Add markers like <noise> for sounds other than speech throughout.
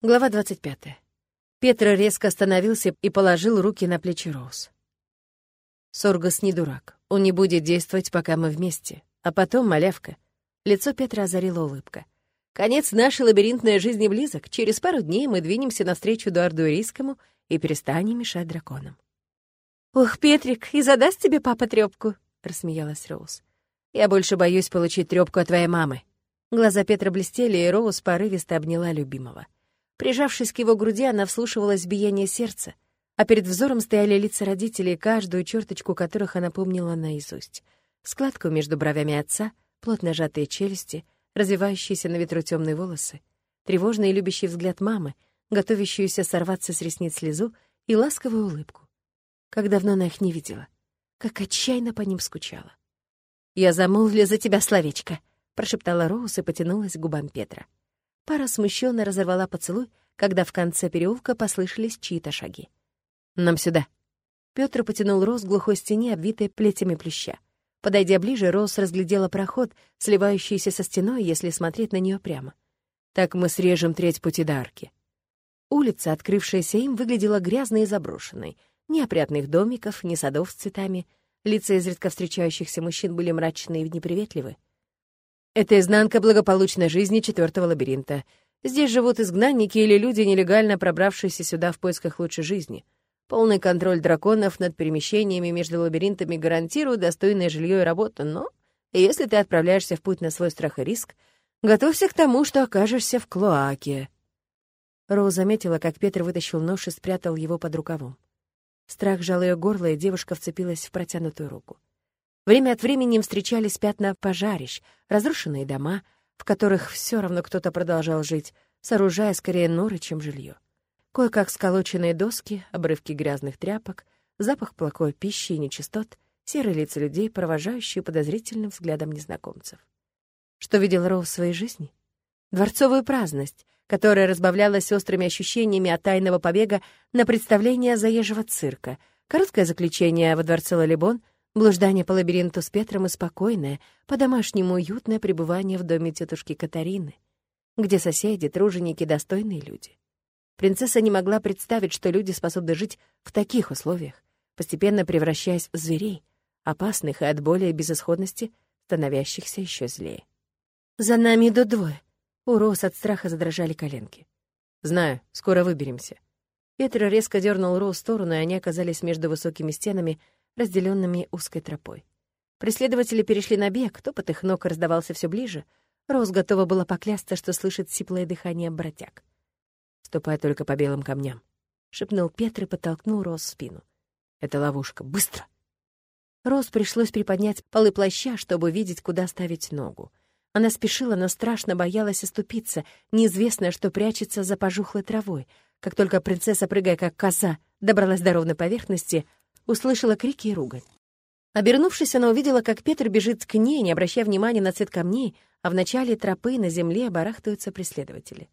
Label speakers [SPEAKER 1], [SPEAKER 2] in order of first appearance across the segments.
[SPEAKER 1] Глава 25. Петр резко остановился и положил руки на плечи Роуз. Соргас не дурак. Он не будет действовать, пока мы вместе. А потом, малявка. Лицо Петра озарила улыбка. Конец нашей лабиринтной жизни близок. Через пару дней мы двинемся навстречу Эдуарду Ирийскому и перестанем мешать драконам. «Ух, Петрик, и задаст тебе папа трёпку?» — рассмеялась Роуз. «Я больше боюсь получить трёпку от твоей мамы». Глаза Петра блестели, и Роуз порывисто обняла любимого. Прижавшись к его груди, она вслушивалась в биение сердца, а перед взором стояли лица родителей, каждую черточку которых она помнила наизусть. Складку между бровями отца, плотно сжатые челюсти, развивающиеся на ветру темные волосы, тревожный и любящий взгляд мамы, готовящуюся сорваться с ресниц слезу и ласковую улыбку. Как давно она их не видела, как отчаянно по ним скучала. «Я замолвлю за тебя словечко», — прошептала Роуз и потянулась к губам Петра. Пара смущенно разорвала поцелуй, когда в конце переулка послышались чьи-то шаги. «Нам сюда». Пётр потянул Роз к глухой стене, обвитой плетями плюща. Подойдя ближе, Роз разглядела проход, сливающийся со стеной, если смотреть на нее прямо. «Так мы срежем треть пути до арки». Улица, открывшаяся им, выглядела грязной и заброшенной. Ни опрятных домиков, ни садов с цветами. Лица изредка встречающихся мужчин были мрачные и неприветливы. Это изнанка благополучной жизни четвертого лабиринта. Здесь живут изгнанники или люди, нелегально пробравшиеся сюда в поисках лучшей жизни. Полный контроль драконов над перемещениями между лабиринтами гарантирует достойное жилье и работу, но если ты отправляешься в путь на свой страх и риск, готовься к тому, что окажешься в клоаке. Роу заметила, как Петр вытащил нож и спрятал его под рукавом. Страх жал ее горло, и девушка вцепилась в протянутую руку. Время от времени им встречались пятна пожарищ, разрушенные дома, в которых все равно кто-то продолжал жить, сооружая скорее норы, чем жилье. Кое-как сколоченные доски, обрывки грязных тряпок, запах плохой пищи и нечистот, серые лица людей, провожающие подозрительным взглядом незнакомцев. Что видел Роу в своей жизни? Дворцовую праздность, которая разбавлялась острыми ощущениями от тайного побега на представление заезжего цирка, короткое заключение во дворце Лалибон — Блуждание по лабиринту с Петром и спокойное, по-домашнему уютное пребывание в доме тетушки Катарины, где соседи, труженики, достойные люди. Принцесса не могла представить, что люди способны жить в таких условиях, постепенно превращаясь в зверей, опасных и от боли и безысходности, становящихся еще злее. «За нами идут двое». У Роуз от страха задрожали коленки. «Знаю, скоро выберемся». Петр резко дернул Роуз в сторону, и они оказались между высокими стенами, разделенными узкой тропой. Преследователи перешли на бег, топот их ног раздавался все ближе. Роз готова была поклясться, что слышит сиплое дыхание братяг. «Ступай только по белым камням», — шепнул Петр и подтолкнул Роз в спину. «Это ловушка. Быстро!» Роз пришлось приподнять полы плаща, чтобы видеть, куда ставить ногу. Она спешила, но страшно боялась оступиться, неизвестно, что прячется за пожухлой травой. Как только принцесса, прыгая как коза, добралась до ровной поверхности, услышала крики и ругань. Обернувшись, она увидела, как Петр бежит к ней, не обращая внимания на цвет камней, а в начале тропы на земле барахтаются преследователи.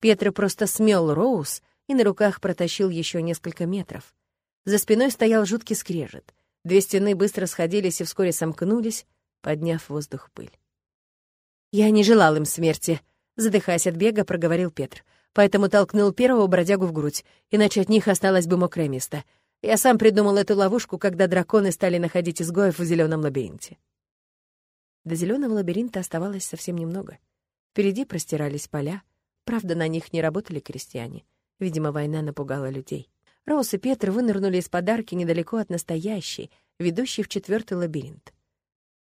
[SPEAKER 1] Петр просто смел Роуз и на руках протащил еще несколько метров. За спиной стоял жуткий скрежет. Две стены быстро сходились и вскоре сомкнулись, подняв воздух пыль. «Я не желал им смерти», — задыхаясь от бега, проговорил Петр. Поэтому толкнул первого бродягу в грудь, иначе от них осталось бы мокрое место — я сам придумал эту ловушку, когда драконы стали находить изгоев в зеленом лабиринте. До зеленого лабиринта оставалось совсем немного. Впереди простирались поля. Правда, на них не работали крестьяне. Видимо, война напугала людей. Роуз и Петр вынырнули из подарки недалеко от настоящей, ведущей в четвертый лабиринт.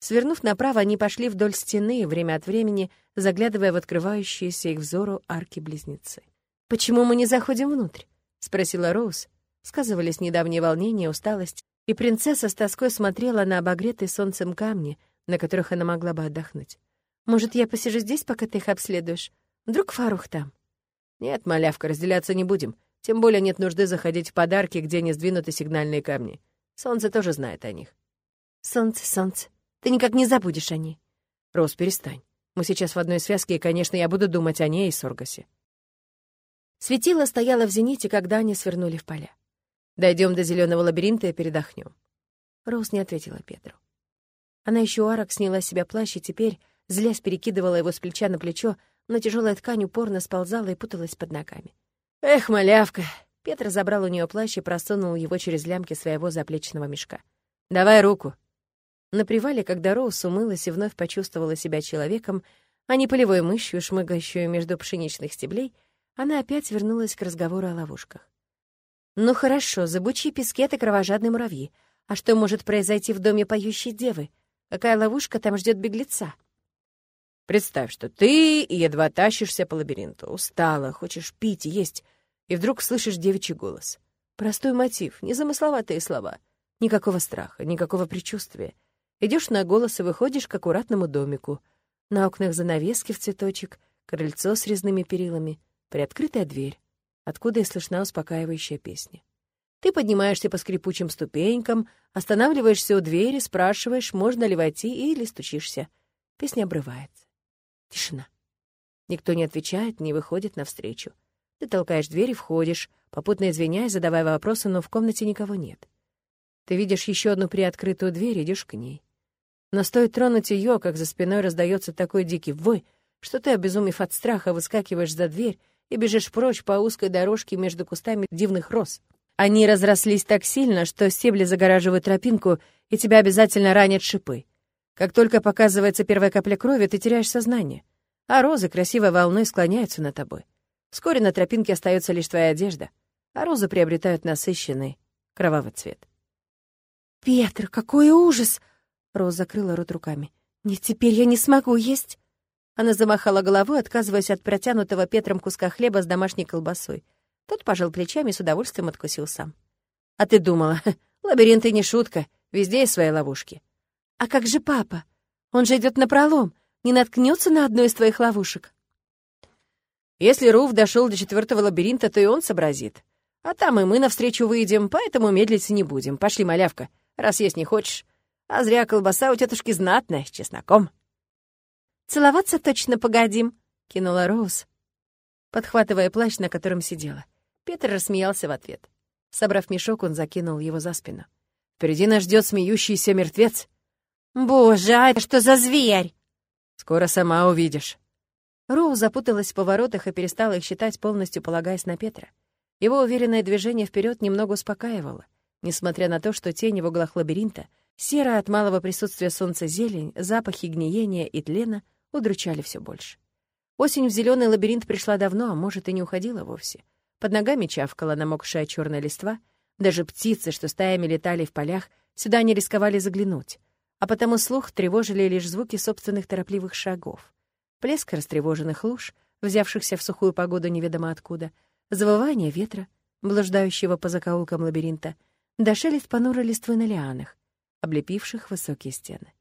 [SPEAKER 1] Свернув направо, они пошли вдоль стены, время от времени заглядывая в открывающиеся их взору арки-близнецы. «Почему мы не заходим внутрь?» — спросила Роуз, Сказывались недавние волнения, усталость, и принцесса с тоской смотрела на обогретые солнцем камни, на которых она могла бы отдохнуть. «Может, я посижу здесь, пока ты их обследуешь? Вдруг Фарух там?» «Нет, малявка, разделяться не будем. Тем более нет нужды заходить в подарки, где не сдвинуты сигнальные камни. Солнце тоже знает о них». «Солнце, солнце. Ты никак не забудешь о ней». «Рос, перестань. Мы сейчас в одной связке, и, конечно, я буду думать о ней и Соргасе». Светило стояло в зените, когда они свернули в поля. Дойдем до зеленого лабиринта и передохнем. Роуз не ответила Петру. Она еще арок сняла с себя плащ и теперь, злясь, перекидывала его с плеча на плечо, но тяжелая ткань упорно сползала и путалась под ногами. «Эх, малявка!» Петр забрал у нее плащ и просунул его через лямки своего заплечного мешка. «Давай руку!» На привале, когда Роуз умылась и вновь почувствовала себя человеком, а не полевой мышью, шмыгающую между пшеничных стеблей, она опять вернулась к разговору о ловушках. «Ну хорошо, забучие пескет и кровожадные муравьи. А что может произойти в доме поющей девы? Какая ловушка там ждет беглеца?»
[SPEAKER 2] Представь, что ты едва тащишься по лабиринту, устала, хочешь пить и есть, и вдруг слышишь девичий голос. Простой мотив, незамысловатые слова. Никакого страха, никакого предчувствия. Идешь на голос и выходишь к аккуратному домику. На окнах занавески в цветочек, крыльцо с резными перилами, приоткрытая дверь, откуда и слышна успокаивающая песня. Ты поднимаешься по скрипучим ступенькам, останавливаешься у двери, спрашиваешь, можно ли войти, или стучишься. Песня обрывается. Тишина. Никто не отвечает, не выходит навстречу. Ты толкаешь дверь и входишь, попутно извиняясь, задавая вопросы, но в комнате никого нет. Ты видишь еще одну приоткрытую дверь, идешь к ней. Но стоит тронуть ее, как за спиной раздается такой дикий вой, что ты, обезумев от страха, выскакиваешь за дверь и бежишь прочь по узкой дорожке между кустами дивных роз. Они разрослись так сильно, что стебли загораживают тропинку, и тебя обязательно ранят шипы. Как только показывается первая капля крови, ты теряешь сознание, а розы красивой волной склоняются над тобой. Вскоре на тропинке остается лишь твоя одежда, а розы приобретают насыщенный кровавый цвет.
[SPEAKER 1] «Петр, какой ужас!» Роза закрыла рот руками. «Нет, теперь я не смогу есть!» Она замахала головой, отказываясь от протянутого Петром куска хлеба с домашней колбасой. Тот пожал плечами и с удовольствием откусил сам. «А ты думала, <laughs> лабиринты не шутка, везде есть свои ловушки. «А как же папа? Он же идет напролом. Не наткнется на одну из твоих ловушек?»
[SPEAKER 2] «Если Руф дошел до четвертого лабиринта, то и он сообразит. А там и мы навстречу выйдем, поэтому медлить не будем. Пошли, малявка, раз есть не хочешь. А зря колбаса у тетушки знатная, с чесноком».
[SPEAKER 1] «Целоваться точно погодим», — кинула Роуз, подхватывая плащ, на котором сидела. Петр рассмеялся в ответ. Собрав мешок, он закинул его за спину.
[SPEAKER 2] «Впереди нас ждет смеющийся мертвец.
[SPEAKER 1] «Боже, а это что за зверь?»
[SPEAKER 2] «Скоро сама увидишь».
[SPEAKER 1] Роу запуталась в поворотах и перестала их считать, полностью полагаясь на Петра. Его уверенное движение вперед немного успокаивало, несмотря на то, что тени в углах лабиринта, серая от малого присутствия солнца зелень, запахи гниения и тлена удручали все больше. Осень в зеленый лабиринт пришла давно, а может, и не уходила вовсе. Под ногами чавкала намокшая черная листва, даже птицы, что стаями летали в полях, сюда не рисковали заглянуть а потому слух тревожили лишь звуки собственных торопливых шагов. Плеск растревоженных луж, взявшихся в сухую погоду неведомо откуда, завывание ветра, блуждающего по закоулкам лабиринта, да шелест листвы на лианах, облепивших высокие стены.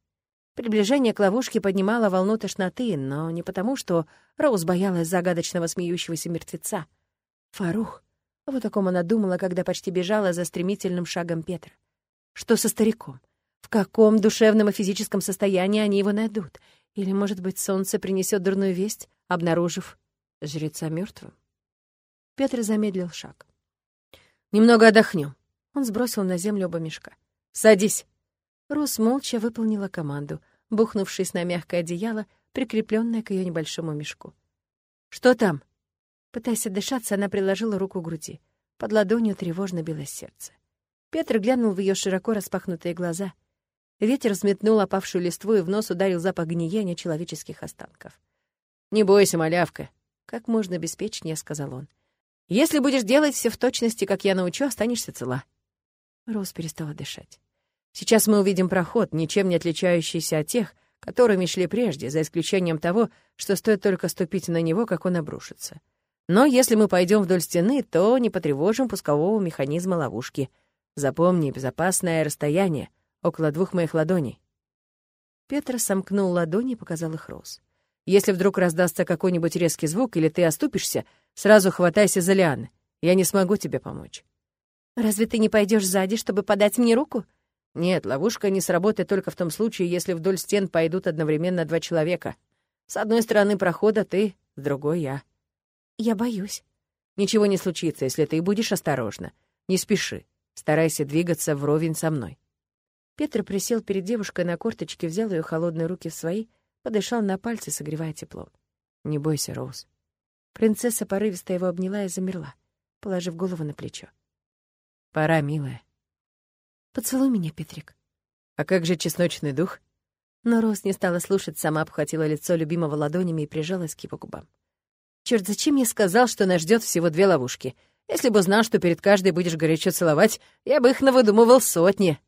[SPEAKER 1] Приближение к ловушке поднимало волну тошноты, но не потому, что Роуз боялась загадочного смеющегося мертвеца. Фарух. Вот о ком она думала, когда почти бежала за стремительным шагом Петра. Что со стариком? В каком душевном и физическом состоянии они его найдут? Или, может быть, солнце принесет дурную весть, обнаружив жреца мертвым? Петр замедлил шаг.
[SPEAKER 2] «Немного отдохнем.
[SPEAKER 1] Он сбросил на землю оба мешка.
[SPEAKER 2] «Садись!»
[SPEAKER 1] Рус молча выполнила команду, бухнувшись на мягкое одеяло, прикрепленное к ее небольшому мешку.
[SPEAKER 2] «Что там?»
[SPEAKER 1] Пытаясь отдышаться, она приложила руку к груди. Под ладонью тревожно билось сердце. Петр глянул в ее широко распахнутые глаза — Ветер взметнул опавшую листву, и в нос ударил запах гниения человеческих останков.
[SPEAKER 2] «Не бойся, малявка», —
[SPEAKER 1] как можно беспечнее сказал он.
[SPEAKER 2] «Если будешь делать все в точности, как я научу, останешься цела».
[SPEAKER 1] Роуз перестала дышать.
[SPEAKER 2] «Сейчас мы увидим проход, ничем не отличающийся от тех, которыми шли прежде, за исключением того, что стоит только ступить на него, как он обрушится. Но если мы пойдем вдоль стены, то не потревожим пускового механизма ловушки. Запомни, безопасное расстояние около двух моих ладоней.
[SPEAKER 1] Петр сомкнул ладони и показал их Роз.
[SPEAKER 2] «Если вдруг раздастся какой-нибудь резкий звук или ты оступишься, сразу хватайся за лианы. Я не смогу тебе помочь».
[SPEAKER 1] «Разве ты не пойдешь сзади, чтобы подать мне руку?»
[SPEAKER 2] «Нет, ловушка не сработает только в том случае, если вдоль стен пойдут одновременно два человека. С одной стороны прохода ты, с другой — я».
[SPEAKER 1] «Я боюсь».
[SPEAKER 2] «Ничего не случится, если ты будешь осторожна. Не спеши. Старайся двигаться вровень со мной».
[SPEAKER 1] Петр присел перед девушкой на корточке, взял ее холодные руки в свои, подышал на пальцы, согревая теплом.
[SPEAKER 2] Не бойся, Роуз. Принцесса порывисто его обняла и замерла, положив голову на плечо. Пора, милая.
[SPEAKER 1] Поцелуй меня, Петрик.
[SPEAKER 2] А как же чесночный дух?
[SPEAKER 1] Но Роуз не стала слушать, сама обхватила лицо любимого ладонями и прижалась к его губам.
[SPEAKER 2] Черт, зачем я сказал, что нас ждет всего две ловушки? Если бы знал, что перед каждой будешь горячо целовать, я бы их навыдумывал сотни.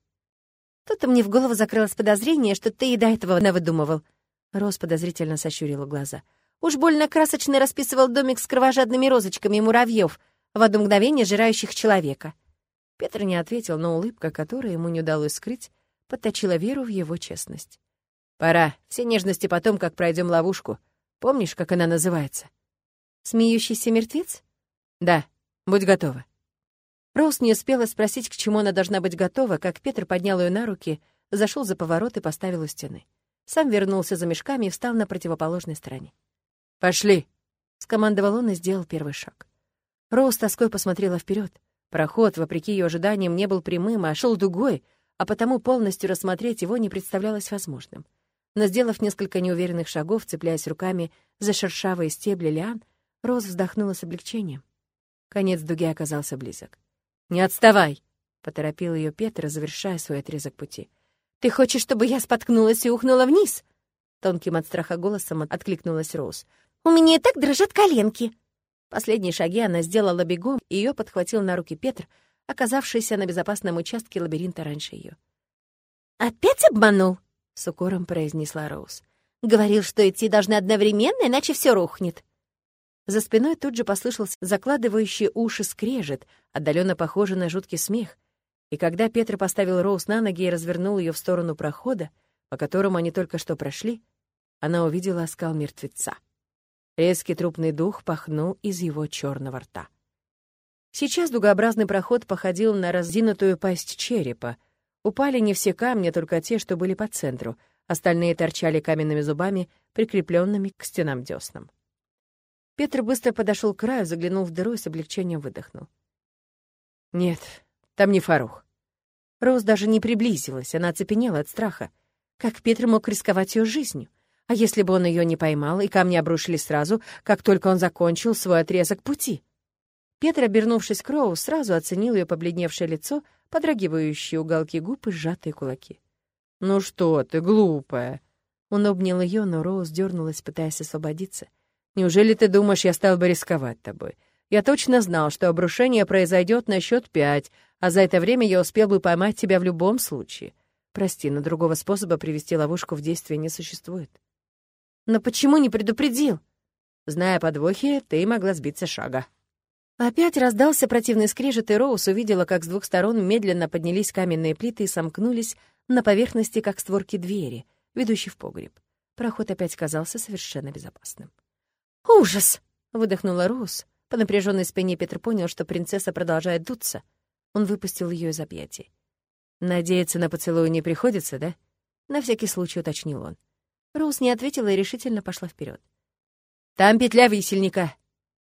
[SPEAKER 1] Тут-то мне в голову закрылось подозрение, что ты и до этого навыдумывал. Роуз подозрительно сощурила глаза. Уж больно красочно расписывал домик с кровожадными розочками и муравьев, в одно мгновение жирающих человека. Петр не ответил, но улыбка, которую ему не удалось скрыть, подточила веру в его честность.
[SPEAKER 2] «Пора. Все нежности потом, как пройдем ловушку. Помнишь, как она называется?»
[SPEAKER 1] «Смеющийся мертвец?»
[SPEAKER 2] «Да. Будь готова».
[SPEAKER 1] Роуз не успела спросить, к чему она должна быть готова, как Петр поднял ее на руки, зашел за поворот и поставил у стены. Сам вернулся за мешками и встал на противоположной стороне.
[SPEAKER 2] «Пошли!»
[SPEAKER 1] — скомандовал он и сделал первый шаг. Роуз тоской посмотрела вперед. Проход, вопреки ее ожиданиям, не был прямым, а шел дугой, а потому полностью рассмотреть его не представлялось возможным. Но, сделав несколько неуверенных шагов, цепляясь руками за шершавые стебли лиан, Роз вздохнула с облегчением. Конец дуги оказался близок.
[SPEAKER 2] «Не отставай!» — поторопил ее Петр, завершая свой отрезок пути.
[SPEAKER 1] «Ты хочешь, чтобы я споткнулась и ухнула вниз?» Тонким от страха голосом откликнулась Роуз. «У меня и так дрожат коленки!» Последние шаги она сделала бегом, и ее подхватил на руки Петр, оказавшийся на безопасном участке лабиринта раньше ее. «Опять обманул?» — с укором произнесла Роуз. «Говорил, что идти должны одновременно, иначе все рухнет». За спиной тут же послышался закладывающий уши скрежет, отдаленно похожий на жуткий смех. И когда Петр поставил Роуз на ноги и развернул ее в сторону прохода, по которому они только что прошли, она увидела оскал мертвеца. Резкий трупный дух пахнул из его черного рта. Сейчас дугообразный проход походил на раздинутую пасть черепа. Упали не все камни, только те, что были по центру. Остальные торчали каменными зубами, прикрепленными к стенам деснам. Петр быстро подошел к краю, заглянул в дыру и с облегчением выдохнул.
[SPEAKER 2] «Нет, там не Фарух».
[SPEAKER 1] Роуз даже не приблизилась, она оцепенела от страха. Как Петр мог рисковать ее жизнью? А если бы он ее не поймал, и камни обрушились сразу, как только он закончил свой отрезок пути? Петр, обернувшись к Роуз, сразу оценил ее побледневшее лицо, подрагивающие уголки губ и сжатые кулаки.
[SPEAKER 2] «Ну что ты, глупая!»
[SPEAKER 1] Он обнял ее, но Роуз дернулась, пытаясь освободиться.
[SPEAKER 2] Неужели ты думаешь, я стал бы рисковать тобой? Я точно знал, что обрушение произойдет на счет пять, а за это время я успел бы поймать тебя в любом случае. Прости, но другого способа привести ловушку в действие не существует.
[SPEAKER 1] Но почему не предупредил?
[SPEAKER 2] Зная подвохи, ты могла сбиться шага.
[SPEAKER 1] Опять раздался противный скрежет, и Роуз увидела, как с двух сторон медленно поднялись каменные плиты и сомкнулись на поверхности, как створки двери, ведущей в погреб. Проход опять казался совершенно безопасным. «Ужас!» — выдохнула Роуз. По напряженной спине Петр понял, что принцесса продолжает дуться. Он выпустил ее из объятий.
[SPEAKER 2] «Надеяться на поцелуй не приходится, да?»
[SPEAKER 1] На всякий случай уточнил он. Роуз не ответила и решительно пошла вперед.
[SPEAKER 2] «Там петля висельника!»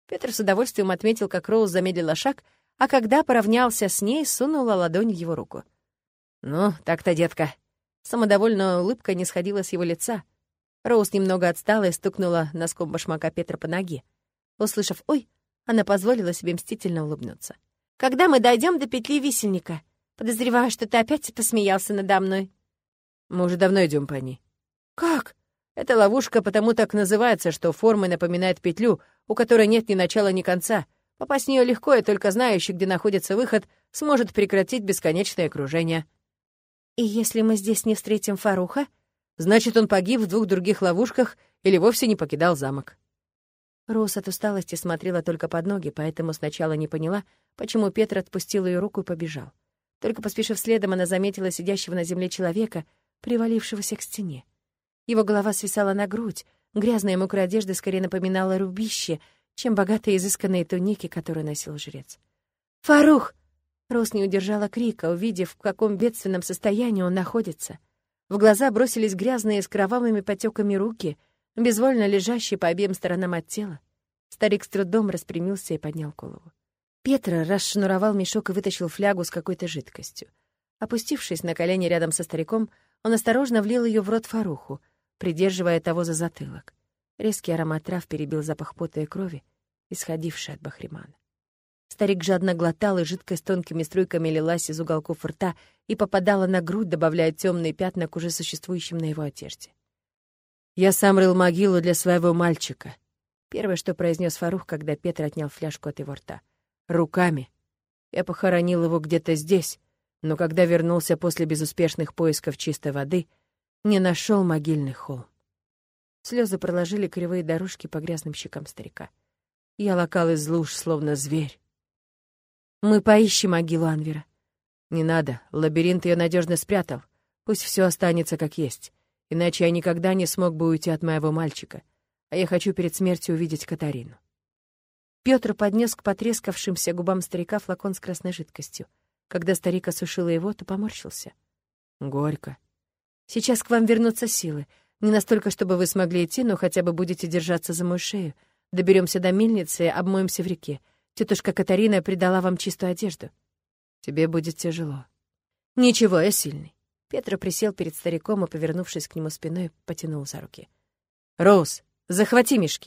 [SPEAKER 1] Петр с удовольствием отметил, как Роуз замедлила шаг, а когда поравнялся с ней, сунула ладонь в его руку.
[SPEAKER 2] «Ну, так-то, детка».
[SPEAKER 1] Самодовольная улыбка не сходила с его лица — Роуз немного отстала и стукнула носком башмака Петра по ноге. Услышав «Ой», она позволила себе мстительно улыбнуться. «Когда мы дойдем до петли висельника? Подозреваю, что ты опять посмеялся надо мной».
[SPEAKER 2] «Мы уже давно идем по ней».
[SPEAKER 1] «Как?»
[SPEAKER 2] «Эта ловушка потому так называется, что формой напоминает петлю, у которой нет ни начала, ни конца. Попасть в нее легко, и только знающий, где находится выход, сможет прекратить бесконечное окружение».
[SPEAKER 1] «И если мы здесь не встретим Фаруха?»
[SPEAKER 2] Значит, он погиб в двух других ловушках или вовсе не покидал замок.
[SPEAKER 1] Рос от усталости смотрела только под ноги, поэтому сначала не поняла, почему Петр отпустил ее руку и побежал. Только поспешив следом, она заметила сидящего на земле человека, привалившегося к стене. Его голова свисала на грудь, грязная мокрая одежда скорее напоминала рубище, чем богатые изысканные туники, которые носил жрец. «Фарух!» Рос не удержала крика, увидев, в каком бедственном состоянии он находится. В глаза бросились грязные с кровавыми потеками руки, безвольно лежащие по обеим сторонам от тела. Старик с трудом распрямился и поднял голову. Петр расшнуровал мешок и вытащил флягу с какой-то жидкостью. Опустившись на колени рядом со стариком, он осторожно влил ее в рот Фаруху, придерживая того за затылок. Резкий аромат трав перебил запах пота и крови, исходивший от бахримана. Старик жадно глотал, и жидкость тонкими струйками лилась из уголков рта и попадала на грудь, добавляя темные пятна к уже существующим на его одежде. «Я сам рыл могилу для своего мальчика», — первое, что произнес Фарух, когда Петр отнял фляжку от его рта. «Руками. Я похоронил его где-то здесь, но когда вернулся после безуспешных поисков чистой воды, не нашел могильный холм. Слезы проложили кривые дорожки по грязным щекам старика. Я локал из луж, словно зверь. Мы поищем могилу Анвера. Не надо, лабиринт ее надежно спрятал. Пусть все останется как есть. Иначе я никогда не смог бы уйти от моего мальчика. А я хочу перед смертью увидеть Катарину. Петр поднес к потрескавшимся губам старика флакон с красной жидкостью. Когда старик осушил его, то поморщился. Горько. Сейчас к вам вернутся силы. Не настолько, чтобы вы смогли идти, но хотя бы будете держаться за мою шею. Доберемся до мельницы, обмоемся в реке. Тетушка Катарина придала вам чистую одежду. Тебе будет тяжело. Ничего, я сильный. Петр присел перед стариком и, повернувшись к нему спиной, потянул за руки. «Роуз, захвати мешки!»